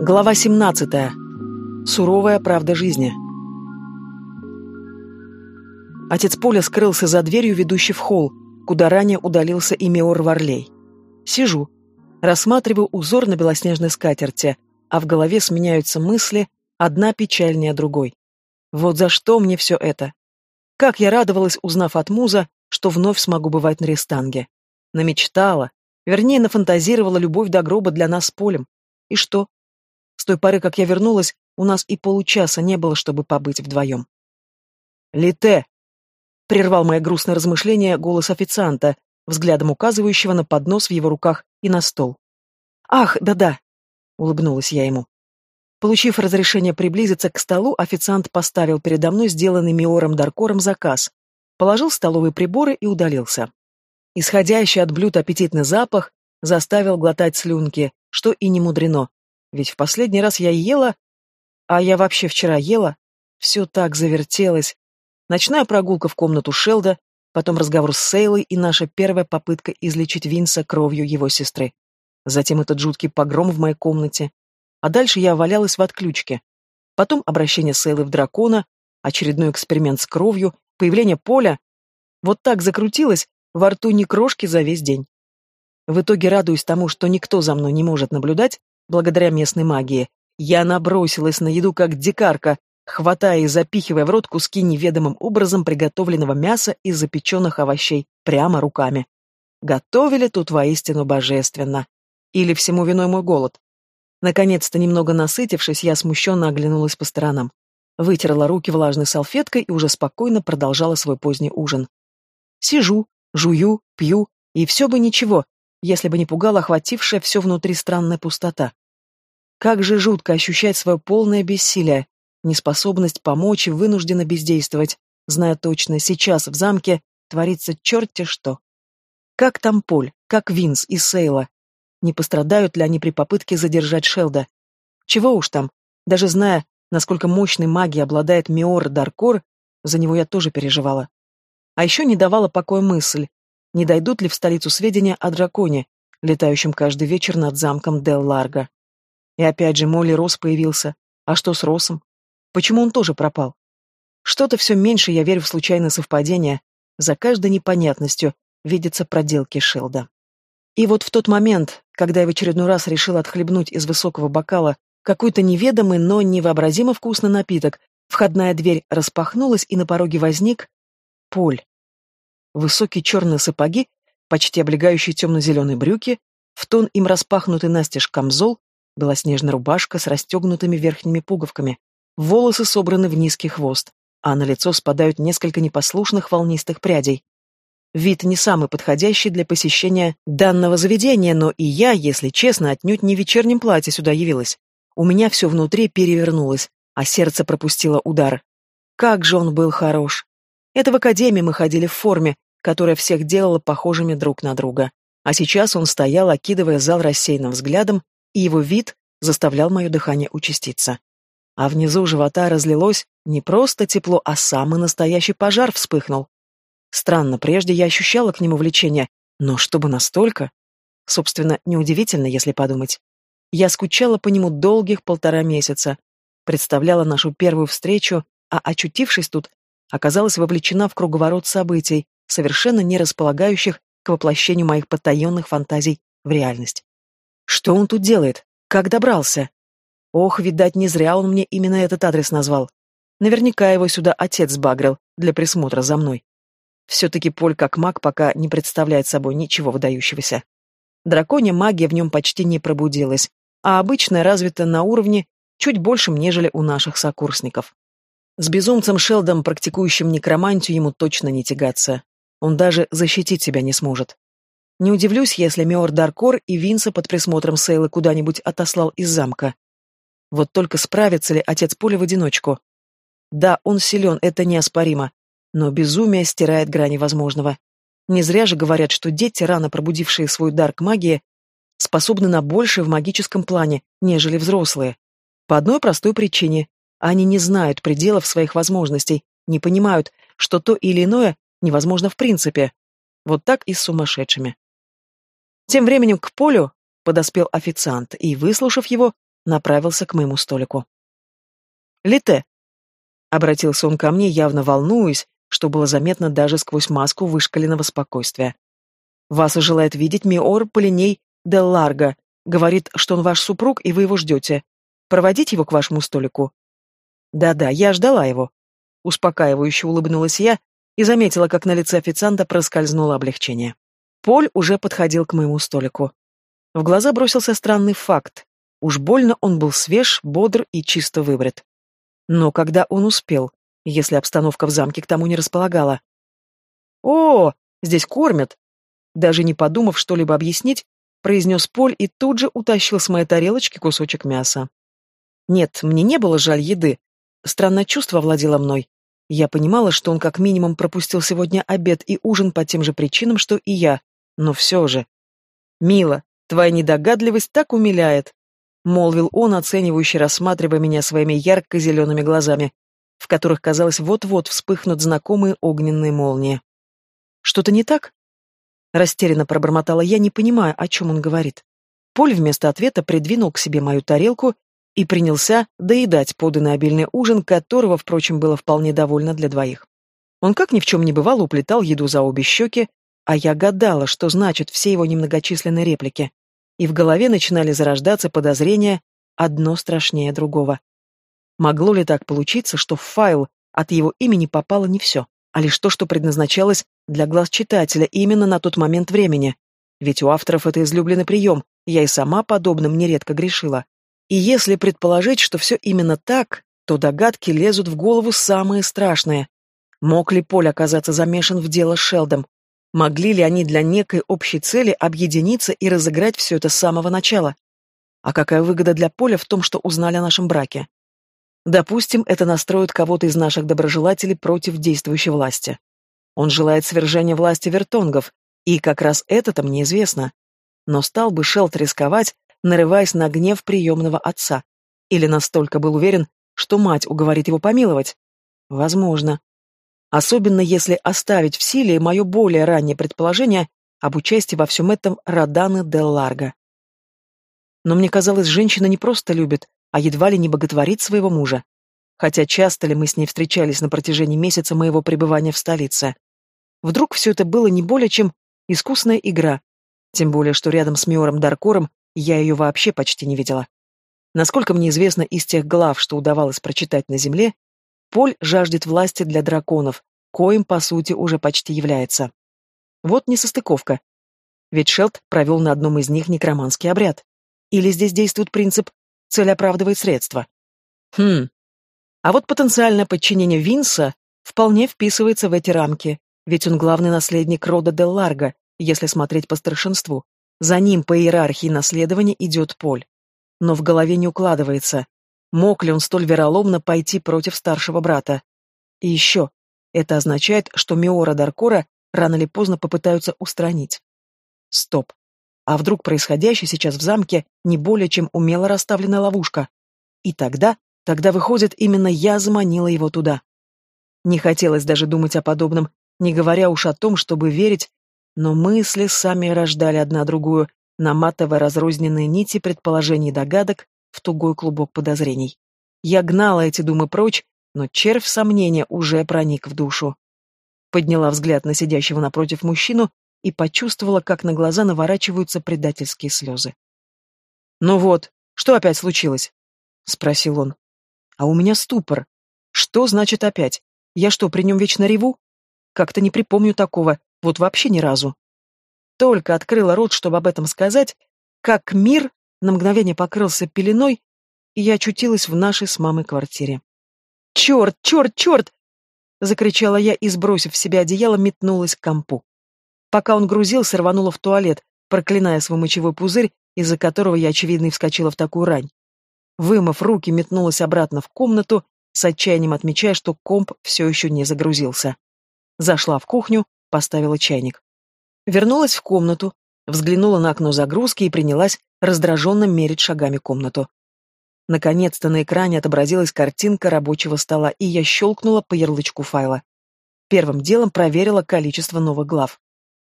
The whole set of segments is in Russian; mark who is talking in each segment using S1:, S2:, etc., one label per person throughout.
S1: Глава 17. Суровая правда жизни. Отец Поля скрылся за дверью, ведущей в холл, куда ранее удалился и Меор Варлей. Сижу, рассматриваю узор на белоснежной скатерти, а в голове сменяются мысли, одна печальнее другой. Вот за что мне все это? Как я радовалась, узнав от муза, что вновь смогу бывать на Рестанге. Намечтала, вернее, нафантазировала любовь до гроба для нас с Полем. И что? С той поры, как я вернулась, у нас и получаса не было, чтобы побыть вдвоем. «Лите!» — прервал мои грустные размышления голос официанта, взглядом указывающего на поднос в его руках и на стол. «Ах, да-да!» — улыбнулась я ему. Получив разрешение приблизиться к столу, официант поставил передо мной сделанный Миором Даркором заказ, положил столовые приборы и удалился. Исходящий от блюд аппетитный запах заставил глотать слюнки, что и не мудрено, ведь в последний раз я ела, а я вообще вчера ела, все так завертелось. Ночная прогулка в комнату Шелда, потом разговор с Сейлой и наша первая попытка излечить Винса кровью его сестры. Затем этот жуткий погром в моей комнате. А дальше я валялась в отключке. Потом обращение Сейлы в дракона, очередной эксперимент с кровью, появление поля. Вот так закрутилось, во рту ни крошки за весь день. В итоге радуюсь тому, что никто за мной не может наблюдать, благодаря местной магии. Я набросилась на еду как дикарка, хватая и запихивая в рот куски неведомым образом приготовленного мяса и запеченных овощей прямо руками. Готовили тут воистину божественно. Или всему виной мой голод. Наконец-то, немного насытившись, я смущенно оглянулась по сторонам. Вытерла руки влажной салфеткой и уже спокойно продолжала свой поздний ужин. Сижу, жую, пью, и все бы ничего, если бы не пугала охватившая все внутри странная пустота. Как же жутко ощущать свое полное бессилие, неспособность помочь и вынужденно бездействовать, зная точно, сейчас в замке творится черти что. Как там Поль, как Винс и Сейла? Не пострадают ли они при попытке задержать Шелда? Чего уж там, даже зная, насколько мощной магией обладает Миор Даркор, за него я тоже переживала. А еще не давала покоя мысль, не дойдут ли в столицу сведения о драконе, летающем каждый вечер над замком Дел Ларго. И опять же Молли Рос появился. А что с Росом? Почему он тоже пропал? Что-то все меньше я верю в случайное совпадение. За каждой непонятностью видятся проделки Шелда. И вот в тот момент, когда я в очередной раз решил отхлебнуть из высокого бокала какой-то неведомый, но невообразимо вкусный напиток, входная дверь распахнулась, и на пороге возник Поль. Высокие черные сапоги, почти облегающие темно-зеленые брюки, в тон им распахнутый настежь камзол, белоснежная рубашка с расстегнутыми верхними пуговками, волосы собраны в низкий хвост, а на лицо спадают несколько непослушных волнистых прядей. Вид не самый подходящий для посещения данного заведения, но и я, если честно, отнюдь не в вечернем платье сюда явилась. У меня все внутри перевернулось, а сердце пропустило удар. Как же он был хорош! Это в академии мы ходили в форме, которая всех делала похожими друг на друга. А сейчас он стоял, окидывая зал рассеянным взглядом, и его вид заставлял мое дыхание участиться. А внизу живота разлилось не просто тепло, а самый настоящий пожар вспыхнул. Странно, прежде я ощущала к нему влечение, но чтобы настолько... Собственно, неудивительно, если подумать. Я скучала по нему долгих полтора месяца, представляла нашу первую встречу, а, очутившись тут, оказалась вовлечена в круговорот событий, совершенно не располагающих к воплощению моих потаенных фантазий в реальность. Что он тут делает? Как добрался? Ох, видать, не зря он мне именно этот адрес назвал. Наверняка его сюда отец сбагрил для присмотра за мной. Все-таки Поль как маг пока не представляет собой ничего выдающегося. Драконья магия в нем почти не пробудилась, а обычная развита на уровне чуть большем, нежели у наших сокурсников. С безумцем Шелдом, практикующим некромантию, ему точно не тягаться. Он даже защитить себя не сможет. Не удивлюсь, если Меор Даркор и Винса под присмотром Сейлы куда-нибудь отослал из замка. Вот только справится ли отец Поля в одиночку? Да, он силен, это неоспоримо, но безумие стирает грани возможного. Не зря же говорят, что дети, рано пробудившие свой дар к магии, способны на большее в магическом плане, нежели взрослые. По одной простой причине. Они не знают пределов своих возможностей, не понимают, что то или иное невозможно в принципе. Вот так и с сумасшедшими. Тем временем к полю подоспел официант и, выслушав его, направился к моему столику. «Лите!» — обратился он ко мне, явно волнуясь, что было заметно даже сквозь маску вышкаленного спокойствия. «Вас желает видеть Миор Полиней де Ларго. Говорит, что он ваш супруг, и вы его ждете. Проводить его к вашему столику?» «Да-да, я ждала его». Успокаивающе улыбнулась я и заметила, как на лице официанта проскользнуло облегчение. Поль уже подходил к моему столику. В глаза бросился странный факт. Уж больно он был свеж, бодр и чисто выбрит. Но когда он успел, если обстановка в замке к тому не располагала? «О, здесь кормят!» Даже не подумав что-либо объяснить, произнес Поль и тут же утащил с моей тарелочки кусочек мяса. Нет, мне не было жаль еды. Странное чувство владело мной. Я понимала, что он как минимум пропустил сегодня обед и ужин по тем же причинам, что и я, но все же. «Мила, твоя недогадливость так умиляет», — молвил он, оценивающе рассматривая меня своими ярко-зелеными глазами, в которых, казалось, вот-вот вспыхнут знакомые огненные молнии. «Что-то не так?» Растерянно пробормотала я, не понимая, о чем он говорит. Поль вместо ответа придвинул к себе мою тарелку и принялся доедать поданный обильный ужин, которого, впрочем, было вполне довольно для двоих. Он как ни в чем не бывало уплетал еду за обе щеки, а я гадала, что значат все его немногочисленные реплики. И в голове начинали зарождаться подозрения, одно страшнее другого. Могло ли так получиться, что в файл от его имени попало не все, а лишь то, что предназначалось для глаз читателя именно на тот момент времени? Ведь у авторов это излюбленный прием, я и сама подобным нередко грешила. И если предположить, что все именно так, то догадки лезут в голову самые страшные. Мог ли Поль оказаться замешан в дело с Шелдом? Могли ли они для некой общей цели объединиться и разыграть все это с самого начала? А какая выгода для Поля в том, что узнали о нашем браке? Допустим, это настроит кого-то из наших доброжелателей против действующей власти. Он желает свержения власти вертонгов, и как раз это-то мне известно. Но стал бы Шелд рисковать, нарываясь на гнев приемного отца? Или настолько был уверен, что мать уговорит его помиловать? Возможно. Особенно если оставить в силе мое более раннее предположение об участии во всем этом Роданы де Ларго. Но мне казалось, женщина не просто любит, а едва ли не боготворит своего мужа. Хотя часто ли мы с ней встречались на протяжении месяца моего пребывания в столице. Вдруг все это было не более чем искусная игра, тем более, что рядом с Миором Даркором я ее вообще почти не видела. Насколько мне известно из тех глав, что удавалось прочитать на Земле, Поль жаждет власти для драконов, коим, по сути, уже почти является. Вот несостыковка. Ведь Шелд провел на одном из них некроманский обряд. Или здесь действует принцип «цель оправдывает средства». Хм. А вот потенциальное подчинение Винса вполне вписывается в эти рамки, ведь он главный наследник рода Дел Ларго, если смотреть по старшинству. За ним по иерархии наследования идет Поль. Но в голове не укладывается. Мог ли он столь вероломно пойти против старшего брата? И еще, это означает, что Миора Даркора рано или поздно попытаются устранить. Стоп. А вдруг происходящее сейчас в замке не более чем умело расставленная ловушка? И тогда, тогда выходит, именно я заманила его туда. Не хотелось даже думать о подобном, не говоря уж о том, чтобы верить, но мысли сами рождали одна другую, наматывая разрозненные нити предположений и догадок, в тугой клубок подозрений. Я гнала эти думы прочь, но червь сомнения уже проник в душу. Подняла взгляд на сидящего напротив мужчину и почувствовала, как на глаза наворачиваются предательские слезы. «Ну вот, что опять случилось?» — спросил он. «А у меня ступор. Что значит опять? Я что, при нем вечно реву? Как-то не припомню такого, вот вообще ни разу». Только открыла рот, чтобы об этом сказать, как мир на мгновение покрылся пеленой, и я очутилась в нашей с мамой квартире. «Черт, черт, черт!» — закричала я и, сбросив в себя одеяло, метнулась к компу. Пока он грузился, рванула в туалет, проклиная свой мочевой пузырь, из-за которого я, очевидно, и вскочила в такую рань. Вымыв руки, метнулась обратно в комнату, с отчаянием отмечая, что комп все еще не загрузился. Зашла в кухню, поставила чайник. Вернулась в комнату, взглянула на окно загрузки и принялась раздраженно мерить шагами комнату. Наконец-то на экране отобразилась картинка рабочего стола, и я щелкнула по ярлычку файла. Первым делом проверила количество новых глав.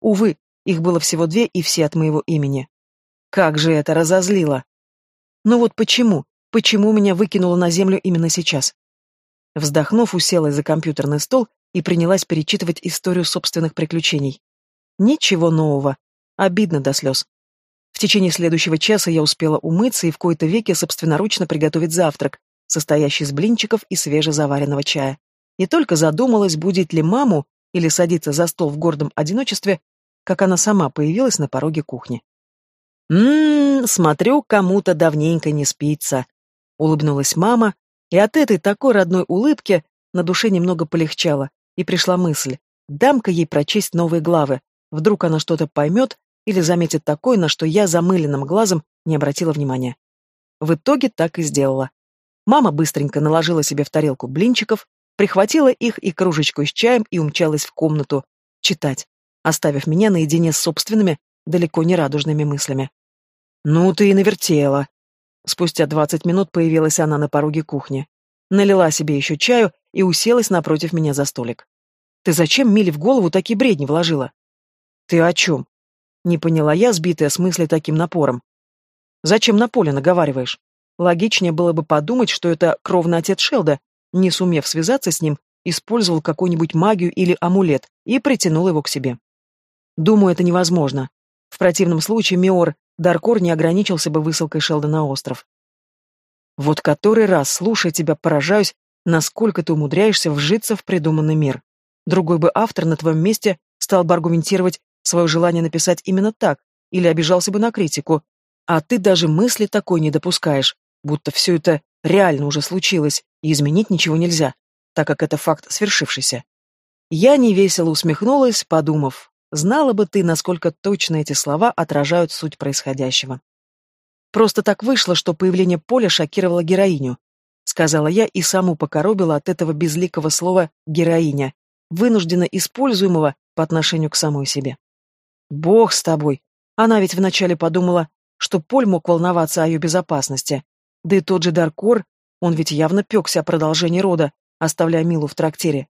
S1: Увы, их было всего две, и все от моего имени. Как же это разозлило! Но вот почему? Почему меня выкинуло на землю именно сейчас? Вздохнув, уселась за компьютерный стол и принялась перечитывать историю собственных приключений. Ничего нового. Обидно до слез. В течение следующего часа я успела умыться и в кои-то веке собственноручно приготовить завтрак, состоящий из блинчиков и свежезаваренного чая. Не только задумалась, будет ли маму или садиться за стол в гордом одиночестве, как она сама появилась на пороге кухни. «М-м, смотрю, кому-то давненько не спится», — улыбнулась мама, и от этой такой родной улыбки на душе немного полегчало, и пришла мысль, дам-ка ей прочесть новые главы, вдруг она что-то поймет или заметит такое, на что я замыленным глазом не обратила внимания. В итоге так и сделала. Мама быстренько наложила себе в тарелку блинчиков, прихватила их и кружечку с чаем и умчалась в комнату читать, оставив меня наедине с собственными, далеко не радужными мыслями. «Ну ты и навертела!» Спустя двадцать минут появилась она на пороге кухни. Налила себе еще чаю и уселась напротив меня за столик. «Ты зачем Миле в голову такие бредни вложила?» «Ты о чем?» Не поняла я, сбитая с мысли таким напором. «Зачем на поле наговариваешь? Логичнее было бы подумать, что это кровный отец Шелда, не сумев связаться с ним, использовал какую-нибудь магию или амулет и притянул его к себе. Думаю, это невозможно. В противном случае Миор Даркор не ограничился бы высылкой Шелда на остров. Вот который раз, слушая тебя, поражаюсь, насколько ты умудряешься вжиться в придуманный мир. Другой бы автор на твоем месте стал бы аргументировать свое желание написать именно так, или обижался бы на критику. А ты даже мысли такой не допускаешь, будто все это реально уже случилось, и изменить ничего нельзя, так как это факт свершившийся. Я невесело усмехнулась, подумав, знала бы ты, насколько точно эти слова отражают суть происходящего. Просто так вышло, что появление Поля шокировало героиню, сказала я и саму покоробила от этого безликого слова «героиня», вынужденно используемого по отношению к самой себе. Бог с тобой. Она ведь вначале подумала, что Поль мог волноваться о ее безопасности. Да и тот же Даркор, он ведь явно пекся о продолжении рода, оставляя Милу в трактире.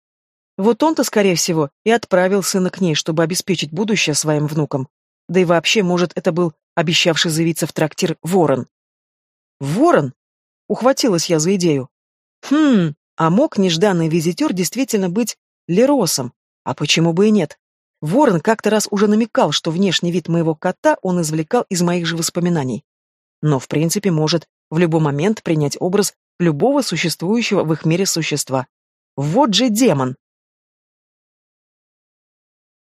S1: Вот он-то, скорее всего, и отправил сына к ней, чтобы обеспечить будущее своим внукам. Да и вообще, может, это был обещавший заявиться в трактир Ворон. Ворон? Ухватилась я за идею. Хм, а мог нежданный визитер действительно быть Леросом? А почему бы и нет? Ворон как-то раз уже намекал, что внешний вид моего кота он извлекал из моих же воспоминаний. Но, в принципе, может в любой момент принять образ любого существующего в их мире существа. Вот же демон!